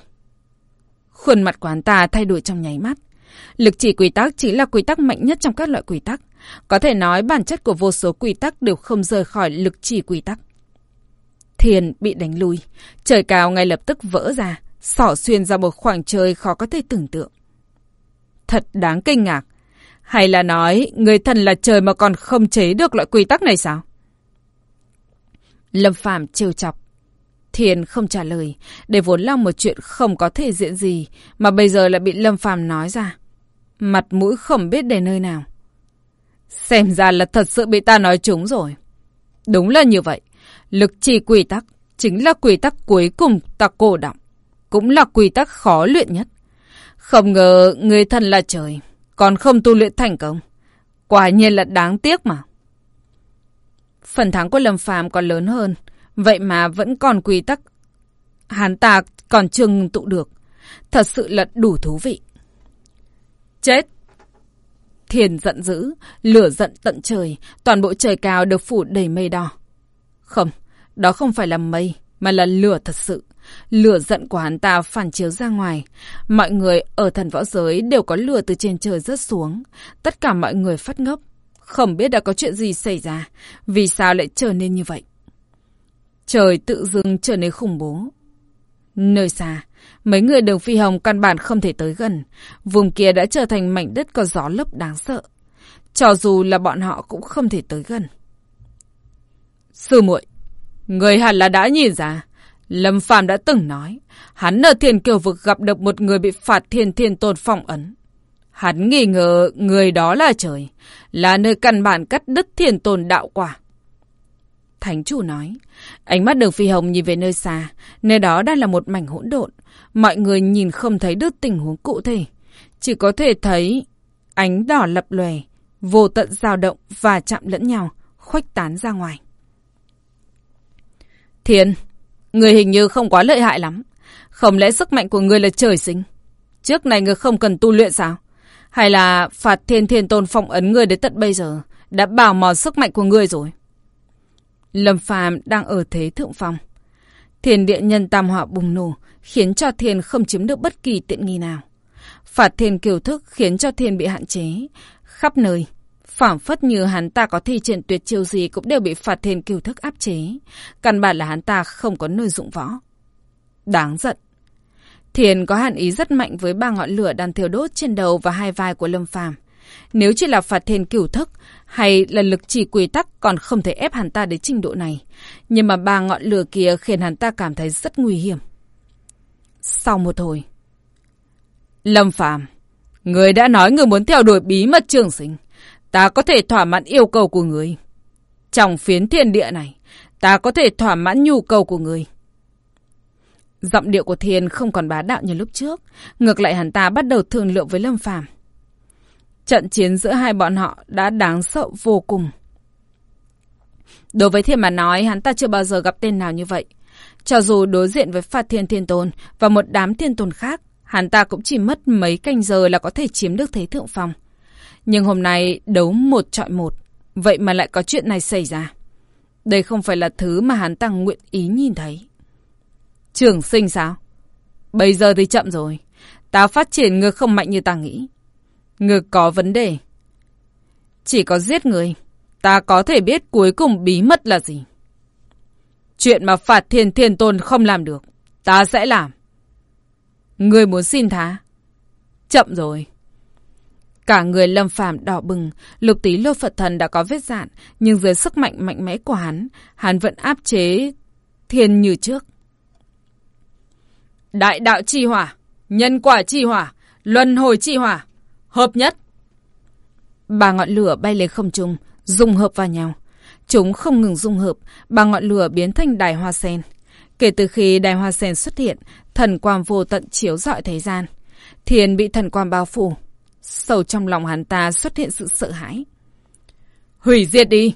Khuôn mặt của hắn ta thay đổi trong nháy mắt. Lực chỉ quy tắc chính là quy tắc mạnh nhất trong các loại quy tắc. Có thể nói bản chất của vô số quy tắc đều không rời khỏi lực chỉ quy tắc. Thiền bị đánh lui. Trời cao ngay lập tức vỡ ra, sỏ xuyên ra một khoảng trời khó có thể tưởng tượng. Thật đáng kinh ngạc. Hay là nói, người thần là trời mà còn không chế được loại quy tắc này sao? Lâm Phạm trêu chọc. Thiền không trả lời, để vốn là một chuyện không có thể diễn gì, mà bây giờ lại bị Lâm Phàm nói ra. Mặt mũi không biết để nơi nào. Xem ra là thật sự bị ta nói trúng rồi. Đúng là như vậy. Lực trì quy tắc chính là quy tắc cuối cùng ta cổ động. Cũng là quy tắc khó luyện nhất. Không ngờ người thân là trời, còn không tu luyện thành công. Quả nhiên là đáng tiếc mà. Phần thắng của Lâm Phàm còn lớn hơn, vậy mà vẫn còn quy tắc. hán ta còn chưa ngừng tụ được. Thật sự là đủ thú vị. Chết! Thiền giận dữ, lửa giận tận trời, toàn bộ trời cao được phủ đầy mây đỏ. Không, đó không phải là mây, mà là lửa thật sự. Lửa giận của hắn ta phản chiếu ra ngoài. Mọi người ở thần võ giới đều có lửa từ trên trời rớt xuống. Tất cả mọi người phát ngốc. Không biết đã có chuyện gì xảy ra. Vì sao lại trở nên như vậy? Trời tự dưng trở nên khủng bố. Nơi xa, mấy người đường phi hồng căn bản không thể tới gần. Vùng kia đã trở thành mảnh đất có gió lốc đáng sợ. Cho dù là bọn họ cũng không thể tới gần. Sư muội, người hẳn là đã nhìn ra. Lâm Phàm đã từng nói, hắn ở thiên kiều vực gặp được một người bị phạt thiên thiên tôn phong ấn. Hắn nghi ngờ người đó là trời, là nơi căn bản cắt đứt thiên tôn đạo quả. Thánh chủ nói, ánh mắt đường phi hồng nhìn về nơi xa, nơi đó đang là một mảnh hỗn độn. Mọi người nhìn không thấy được tình huống cụ thể, chỉ có thể thấy ánh đỏ lập lòe, vô tận dao động và chạm lẫn nhau, khuếch tán ra ngoài. Thiên, người hình như không quá lợi hại lắm. Không lẽ sức mạnh của người là trời sinh? Trước này người không cần tu luyện sao? Hay là phạt thiên thiên tôn phong ấn người đến tận bây giờ đã bảo mòn sức mạnh của người rồi? Lâm phàm đang ở thế thượng phong. Thiền địa nhân tam họa bùng nổ, khiến cho thiền không chiếm được bất kỳ tiện nghi nào. Phạt thiền kiều thức khiến cho thiền bị hạn chế. Khắp nơi, phảng phất như hắn ta có thi triển tuyệt chiêu gì cũng đều bị phạt thiền kiều thức áp chế. Căn bản là hắn ta không có nơi dụng võ. Đáng giận. Thiền có hàn ý rất mạnh với ba ngọn lửa đang thiêu đốt trên đầu và hai vai của Lâm Phàm. Nếu chỉ là phạt thiền cửu thức hay là lực chỉ quy tắc còn không thể ép hắn ta đến trình độ này. Nhưng mà ba ngọn lửa kia khiến hắn ta cảm thấy rất nguy hiểm. Sau một hồi. Lâm Phàm Người đã nói người muốn theo đuổi bí mật trường sinh. Ta có thể thỏa mãn yêu cầu của người. Trong phiến thiên địa này, ta có thể thỏa mãn nhu cầu của người. Giọng điệu của Thiên không còn bá đạo như lúc trước. Ngược lại hắn ta bắt đầu thương lượng với Lâm Phàm Trận chiến giữa hai bọn họ đã đáng sợ vô cùng. Đối với Thiên mà nói, hắn ta chưa bao giờ gặp tên nào như vậy. Cho dù đối diện với Phạt Thiên Thiên Tôn và một đám thiên tôn khác, hắn ta cũng chỉ mất mấy canh giờ là có thể chiếm được thế thượng phong. Nhưng hôm nay đấu một trọi một, vậy mà lại có chuyện này xảy ra. Đây không phải là thứ mà hắn ta nguyện ý nhìn thấy. Trường sinh sao? Bây giờ thì chậm rồi. Ta phát triển ngược không mạnh như ta nghĩ. Ngược có vấn đề. Chỉ có giết người, ta có thể biết cuối cùng bí mật là gì. Chuyện mà phạt thiên thiên tôn không làm được, ta sẽ làm. Người muốn xin thá. Chậm rồi. Cả người lâm phàm đỏ bừng, lục tí lô Phật thần đã có vết dạn, nhưng dưới sức mạnh mạnh mẽ của hắn, hắn vẫn áp chế thiên như trước. Đại đạo chi hỏa, nhân quả chi hỏa, luân hồi chi hỏa, hợp nhất. Ba ngọn lửa bay lên không trung, dung hợp vào nhau. Chúng không ngừng dung hợp, bằng ngọn lửa biến thành đài hoa sen. Kể từ khi đài hoa sen xuất hiện, thần quang vô tận chiếu rọi thế gian. Thiền bị thần quang bao phủ. Sâu trong lòng hắn ta xuất hiện sự sợ hãi. Hủy diệt đi!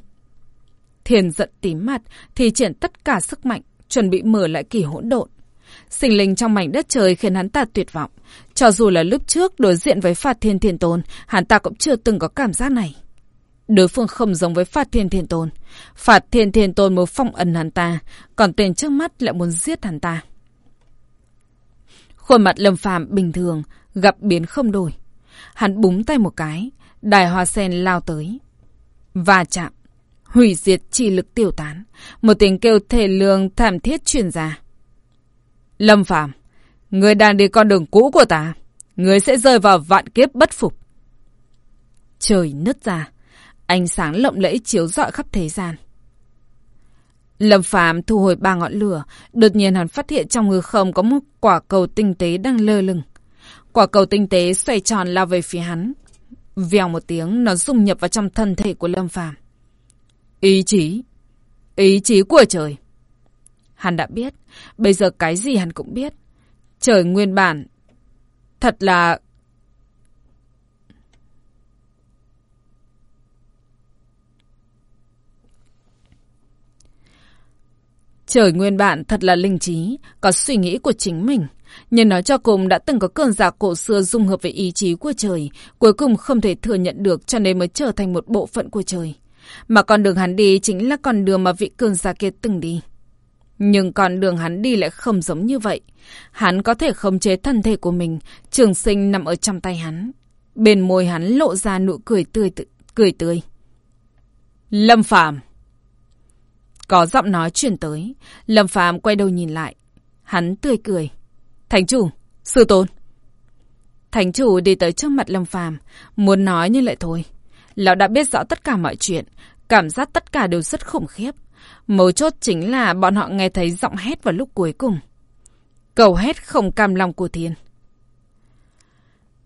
Thiền giận tím mặt, thì triển tất cả sức mạnh, chuẩn bị mở lại kỳ hỗn độn. Sinh linh trong mảnh đất trời khiến hắn ta tuyệt vọng. Cho dù là lúc trước đối diện với Phạt Thiên Thiên Tôn, hắn ta cũng chưa từng có cảm giác này. Đối phương không giống với Phạt Thiên Thiên Tôn. Phạt Thiên Thiên Tôn muốn phong ẩn hắn ta, còn tên trước mắt lại muốn giết hắn ta. Khuôn mặt lâm phàm bình thường, gặp biến không đổi. Hắn búng tay một cái, đài hoa sen lao tới. Và chạm, Hủy diệt chi lực tiêu tán. Một tiếng kêu thể lương thảm thiết truyền ra. Lâm Phàm Người đang đi con đường cũ của ta. Người sẽ rơi vào vạn kiếp bất phục. Trời nứt ra. Ánh sáng lộng lẫy chiếu rọi khắp thế gian. Lâm Phàm thu hồi ba ngọn lửa, đột nhiên hắn phát hiện trong hư không có một quả cầu tinh tế đang lơ lửng. Quả cầu tinh tế xoay tròn lao về phía hắn. Vèo một tiếng, nó dung nhập vào trong thân thể của Lâm Phàm. Ý chí. Ý chí của trời. Hắn đã biết, bây giờ cái gì hắn cũng biết. Trời nguyên bản. Thật là... Trời nguyên bản thật là linh trí, có suy nghĩ của chính mình. Nhưng nói cho cùng đã từng có cơn giả cổ xưa dung hợp với ý chí của trời, cuối cùng không thể thừa nhận được cho nên mới trở thành một bộ phận của trời. Mà con đường hắn đi chính là con đường mà vị cường giả kia từng đi. Nhưng con đường hắn đi lại không giống như vậy. Hắn có thể khống chế thân thể của mình, trường sinh nằm ở trong tay hắn. Bên môi hắn lộ ra nụ cười tươi cười tươi. Lâm Phàm có giọng nói truyền tới, Lâm Phàm quay đầu nhìn lại. Hắn tươi cười. Thánh chủ, sư tôn. Thánh chủ đi tới trước mặt Lâm Phàm, muốn nói nhưng lại thôi. Lão đã biết rõ tất cả mọi chuyện, cảm giác tất cả đều rất khủng khiếp. Mấu chốt chính là bọn họ nghe thấy giọng hét vào lúc cuối cùng. Cầu hét không cam lòng của thiên.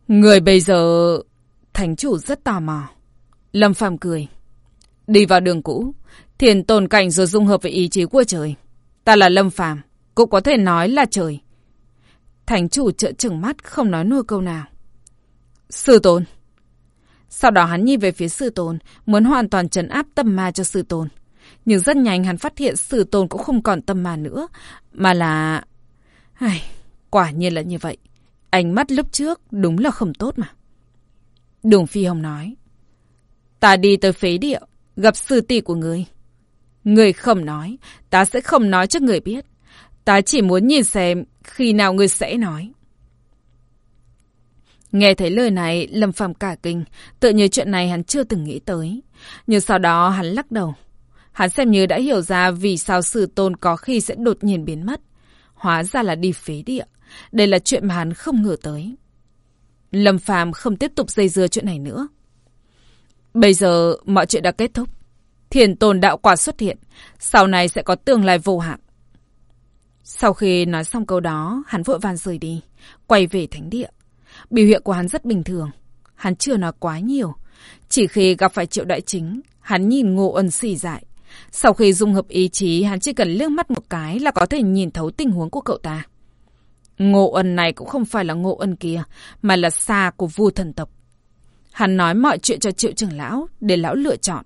Người bây giờ... Thánh chủ rất tò mò. Lâm Phàm cười. Đi vào đường cũ, thiền tồn cảnh rồi dung hợp với ý chí của trời. Ta là Lâm Phàm cũng có thể nói là trời. Thánh chủ trợn trừng mắt không nói nổi câu nào. Sư tôn. Sau đó hắn nhìn về phía sư tôn, muốn hoàn toàn trấn áp tâm ma cho sư tôn. Nhưng rất nhanh hắn phát hiện sư tôn cũng không còn tâm ma nữa, mà là... Ai, quả nhiên là như vậy. Ánh mắt lúc trước đúng là không tốt mà. Đường Phi Hồng nói. Ta đi tới phế địa, gặp sư tỷ của người. Người không nói, ta sẽ không nói cho người biết. Ta chỉ muốn nhìn xem khi nào người sẽ nói. Nghe thấy lời này, Lâm Phàm cả kinh, tự như chuyện này hắn chưa từng nghĩ tới. Nhưng sau đó hắn lắc đầu. Hắn xem như đã hiểu ra vì sao sư tôn có khi sẽ đột nhiên biến mất. Hóa ra là đi phế địa. Đây là chuyện mà hắn không ngờ tới. Lâm Phàm không tiếp tục dây dưa chuyện này nữa. Bây giờ mọi chuyện đã kết thúc. Thiền tồn đạo quả xuất hiện. Sau này sẽ có tương lai vô hạn. Sau khi nói xong câu đó, hắn vội vàng rời đi, quay về thánh địa. Biểu hiện của hắn rất bình thường. Hắn chưa nói quá nhiều. Chỉ khi gặp phải triệu đại chính, hắn nhìn ngộ ân xỉ dại. Sau khi dung hợp ý chí, hắn chỉ cần liếc mắt một cái là có thể nhìn thấu tình huống của cậu ta. Ngộ ân này cũng không phải là ngộ ân kia, mà là xa của vua thần tộc. Hắn nói mọi chuyện cho triệu trưởng lão, để lão lựa chọn.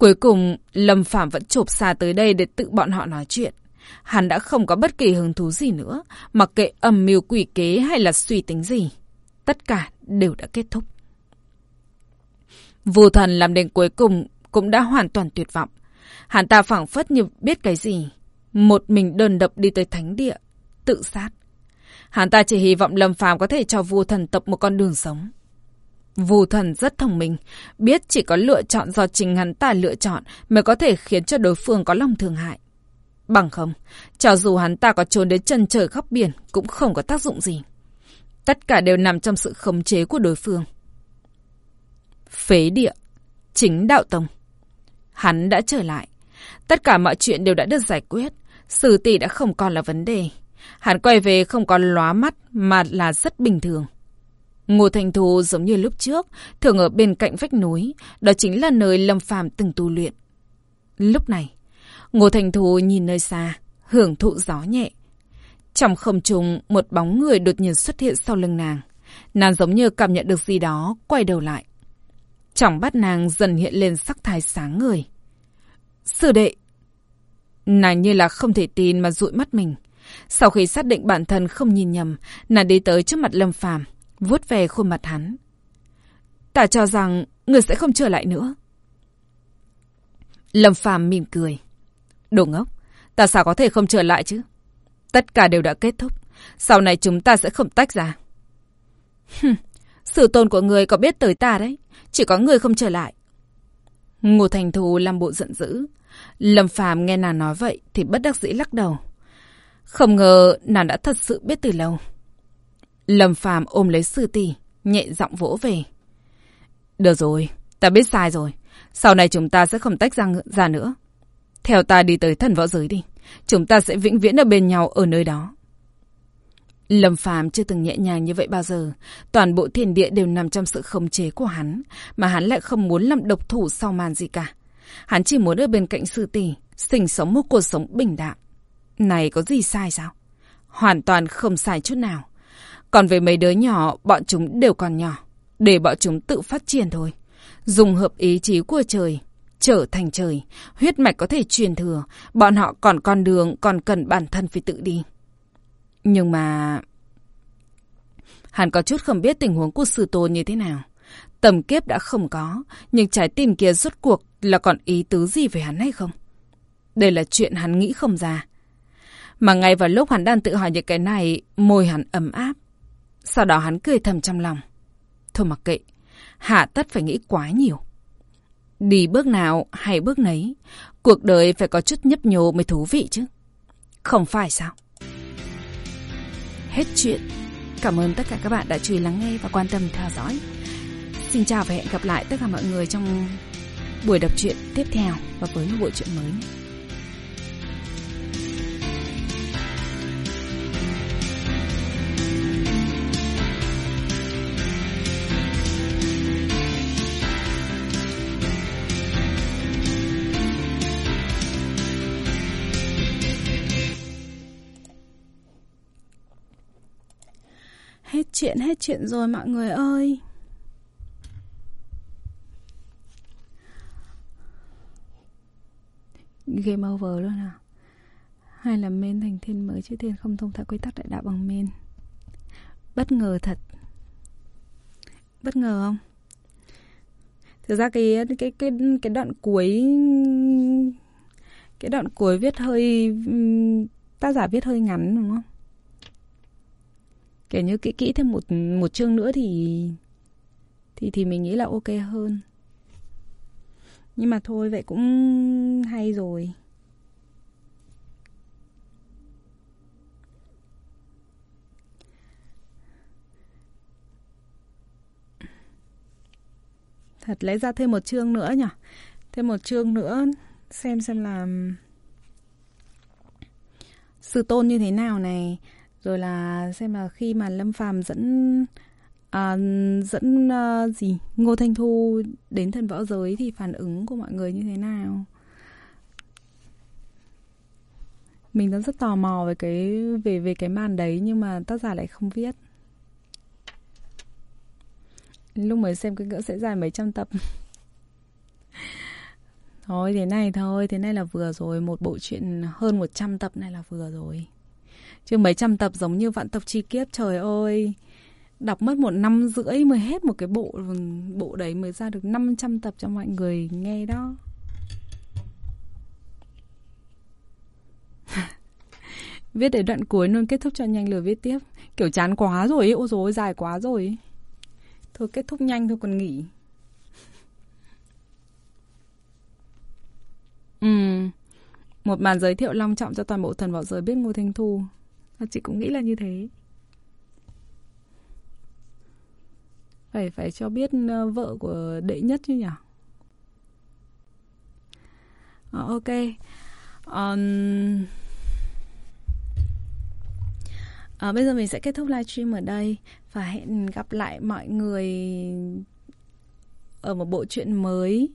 Cuối cùng, Lâm Phạm vẫn chộp xa tới đây để tự bọn họ nói chuyện. Hắn đã không có bất kỳ hứng thú gì nữa, mặc kệ âm mưu quỷ kế hay là suy tính gì. Tất cả đều đã kết thúc. Vua thần làm đến cuối cùng cũng đã hoàn toàn tuyệt vọng. Hắn ta phảng phất như biết cái gì. Một mình đơn độc đi tới thánh địa, tự sát. Hắn ta chỉ hy vọng Lâm Phàm có thể cho vua thần tập một con đường sống. Vù thần rất thông minh, biết chỉ có lựa chọn do chính hắn ta lựa chọn mới có thể khiến cho đối phương có lòng thương hại. Bằng không, cho dù hắn ta có trốn đến chân trời khắp biển cũng không có tác dụng gì. Tất cả đều nằm trong sự khống chế của đối phương. Phế địa, chính đạo tông. Hắn đã trở lại. Tất cả mọi chuyện đều đã được giải quyết. Sử tỷ đã không còn là vấn đề. Hắn quay về không còn lóa mắt mà là rất bình thường. Ngô Thành Thù giống như lúc trước, thường ở bên cạnh vách núi, đó chính là nơi Lâm Phàm từng tu luyện. Lúc này, Ngô Thành Thù nhìn nơi xa, hưởng thụ gió nhẹ. Trong không trung, một bóng người đột nhiên xuất hiện sau lưng nàng. Nàng giống như cảm nhận được gì đó, quay đầu lại. Trong bắt nàng dần hiện lên sắc thái sáng người. Sư đệ! Nàng như là không thể tin mà dụi mắt mình. Sau khi xác định bản thân không nhìn nhầm, nàng đi tới trước mặt Lâm Phàm, vuốt về khuôn mặt hắn. Ta cho rằng người sẽ không trở lại nữa. Lâm Phàm mỉm cười. Đồ ngốc, ta sao có thể không trở lại chứ? Tất cả đều đã kết thúc. Sau này chúng ta sẽ không tách ra. Hừm, sự tôn của người có biết tới ta đấy. Chỉ có người không trở lại. Ngô Thành Thù làm bộ giận dữ. Lâm Phàm nghe nàng nói vậy thì bất đắc dĩ lắc đầu. Không ngờ nàng đã thật sự biết từ lâu. Lâm Phàm ôm lấy sư tỷ, nhẹ giọng vỗ về. Được rồi, ta biết sai rồi. Sau này chúng ta sẽ không tách ra, ra nữa. Theo ta đi tới thần võ giới đi. Chúng ta sẽ vĩnh viễn ở bên nhau ở nơi đó. Lâm Phàm chưa từng nhẹ nhàng như vậy bao giờ. Toàn bộ thiên địa đều nằm trong sự khống chế của hắn, mà hắn lại không muốn làm độc thủ sau màn gì cả. Hắn chỉ muốn ở bên cạnh sư tỷ, sinh sống một cuộc sống bình đạm. Này có gì sai sao? Hoàn toàn không sai chút nào. Còn về mấy đứa nhỏ, bọn chúng đều còn nhỏ. Để bọn chúng tự phát triển thôi. Dùng hợp ý chí của trời, trở thành trời. Huyết mạch có thể truyền thừa. Bọn họ còn con đường, còn cần bản thân phải tự đi. Nhưng mà... Hắn có chút không biết tình huống của sư tôn như thế nào. Tầm kiếp đã không có, nhưng trái tim kia rốt cuộc là còn ý tứ gì về hắn hay không? Đây là chuyện hắn nghĩ không ra. Mà ngay vào lúc hắn đang tự hỏi những cái này, môi hắn ấm áp. Sau đó hắn cười thầm trong lòng. Thôi mặc kệ, hạ tất phải nghĩ quá nhiều. Đi bước nào hay bước nấy, cuộc đời phải có chút nhấp nhô mới thú vị chứ. Không phải sao? Hết chuyện. Cảm ơn tất cả các bạn đã chú ý lắng nghe và quan tâm theo dõi. Xin chào và hẹn gặp lại tất cả mọi người trong buổi đọc truyện tiếp theo và với một bộ truyện mới. Chuyện, hết chuyện rồi mọi người ơi. Game over luôn à? Hay là main thành thiên mới chứ thiên không thông thạo quy tắc đại đạo bằng main? Bất ngờ thật. Bất ngờ không? Thực ra cái cái cái cái đoạn cuối cái đoạn cuối viết hơi tác giả viết hơi ngắn đúng không? Kiểu như kỹ kỹ thêm một một chương nữa thì thì thì mình nghĩ là ok hơn. Nhưng mà thôi, vậy cũng hay rồi. Thật, lấy ra thêm một chương nữa nhỉ? Thêm một chương nữa, xem xem là sự tôn như thế nào này rồi là xem là khi mà Lâm Phàm dẫn à, dẫn uh, gì Ngô Thanh Thu đến thần võ giới thì phản ứng của mọi người như thế nào? Mình vẫn rất tò mò về cái về về cái màn đấy nhưng mà tác giả lại không viết. Lúc mới xem cái ngỡ sẽ dài mấy trăm tập. [LAUGHS] Thôi thế này thôi thế này là vừa rồi. Một bộ truyện hơn 100 tập này là vừa rồi chứ mấy trăm tập giống như vạn tập chi kiếp, trời ơi. Đọc mất một năm rưỡi mới hết một cái bộ bộ đấy mới ra được 500 tập cho mọi người nghe đó. [LAUGHS] Viết đến đoạn cuối luôn, kết thúc cho nhanh lừa viết tiếp. Kiểu chán quá rồi ấy ôi dồi, dài quá rồi ấy. thôi kết thúc nhanh thôi, còn nghỉ. [LAUGHS] Ừ. Một màn giới thiệu long trọng cho toàn bộ thần võ giới biết ngô thanh thu chị cũng nghĩ là như thế. Phải phải cho biết ờ, vợ của đệ nhất chứ nhỉ? À, ok. Um, à, bây giờ mình sẽ kết thúc livestream ở đây và hẹn gặp lại mọi người ở một bộ truyện mới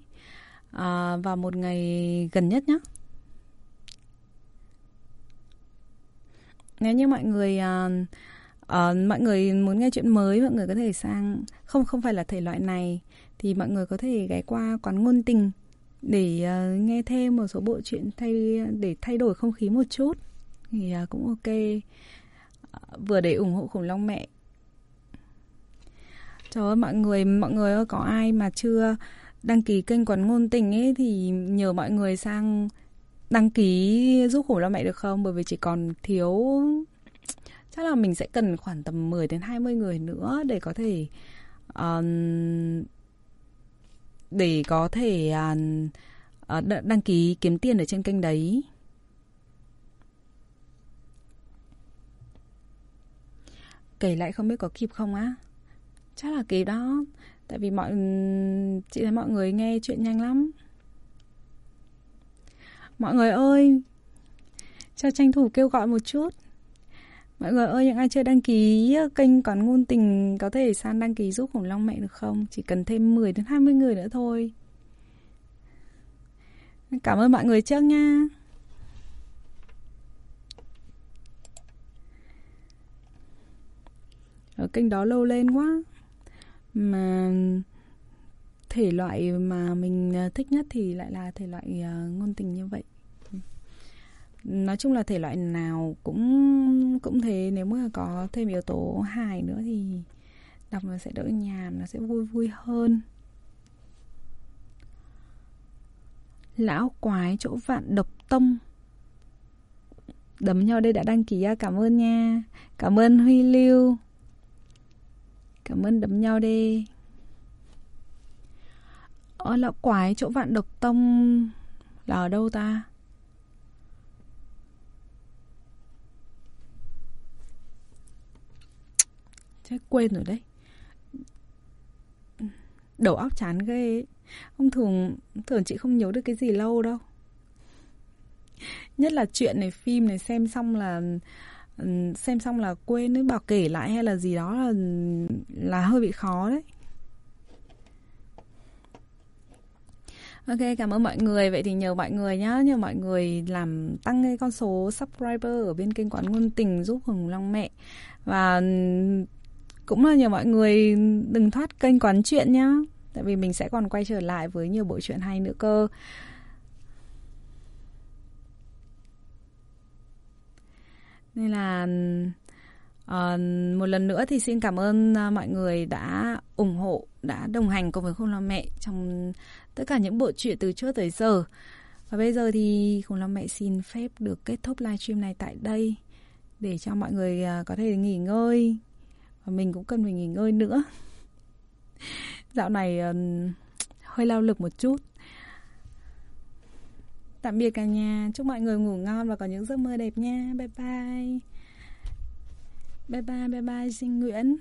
à, vào một ngày gần nhất nhé nếu như mọi người uh, uh, mọi người muốn nghe chuyện mới mọi người có thể sang không không phải là thể loại này thì mọi người có thể ghé qua quán ngôn tình để uh, nghe thêm một số bộ truyện thay để thay đổi không khí một chút. Thì uh, cũng ok. Uh, vừa để ủng hộ khủng long mẹ. Trời ơi mọi người mọi người ơi có ai mà chưa đăng ký kênh quán ngôn tình ấy thì nhờ mọi người sang đăng ký giúp khủng long mẹ được không bởi vì chỉ còn thiếu chắc là mình sẽ cần khoảng tầm 10 đến 20 người nữa để có thể um, để có thể uh, đăng ký kiếm tiền ở trên kênh đấy. Kể lại không biết có kịp không á? Chắc là kịp đó. Tại vì mọi chị thấy mọi người nghe chuyện nhanh lắm. Mọi người ơi, cho tranh thủ kêu gọi một chút. Mọi người ơi, những ai chưa đăng ký uh, kênh Quán Ngôn Tình có thể sang đăng ký giúp khủng long mẹ được không? Chỉ cần thêm 10 đến 20 người nữa thôi. Cảm ơn mọi người trước nha. Ở kênh đó lâu lên quá. Mà thể loại mà mình ờ, thích nhất thì lại là thể loại ờ, ngôn tình như vậy. Nói chung là thể loại nào cũng cũng thế. Nếu mà có thêm yếu tố hài nữa thì đọc nó sẽ đỡ nhàm, nó sẽ vui vui hơn. Lão quái chỗ vạn độc tông. Đấm nhau đây đã đăng ký cảm ơn nha. Cảm ơn huy lưu. Cảm ơn đấm nhau đây ở lão quái chỗ vạn độc tông là ở đâu ta? Chết, quên rồi đấy. Đầu óc chán ghê ấy. Ông thường Thường chị không nhớ được cái gì lâu đâu. Nhất là chuyện này, Phim này xem xong là ừ, Xem xong là quên ấy, Bảo kể lại hay là gì đó là Là hơi bị khó đấy. Ok, cảm ơn mọi người. Vậy thì nhờ mọi người nhá, nhờ mọi người làm tăng cái con số subscriber ở bên kênh Quán Ngôn Tình giúp Hồng Long Mẹ. Và cũng là nhờ mọi người đừng thoát kênh quán chuyện nhá tại vì mình sẽ còn quay trở lại với nhiều bộ truyện hay nữa cơ nên là uh, một lần nữa thì xin cảm ơn uh, mọi người đã ủng hộ đã đồng hành cùng với Không lo mẹ trong tất cả những bộ truyện từ trước tới giờ. Và bây giờ thì Khủng Long mẹ xin phép được kết thúc livestream này tại đây. Để cho mọi người à, có thể nghỉ ngơi. Và mình cũng cần phải nghỉ ngơi nữa. [LAUGHS] Dạo này uh, hơi lao lực một chút. Tạm biệt cả nhà. Chúc mọi người ngủ ngon và có những giấc mơ đẹp nha. Bye bye. Bye bye bye bye sinh nguyễn.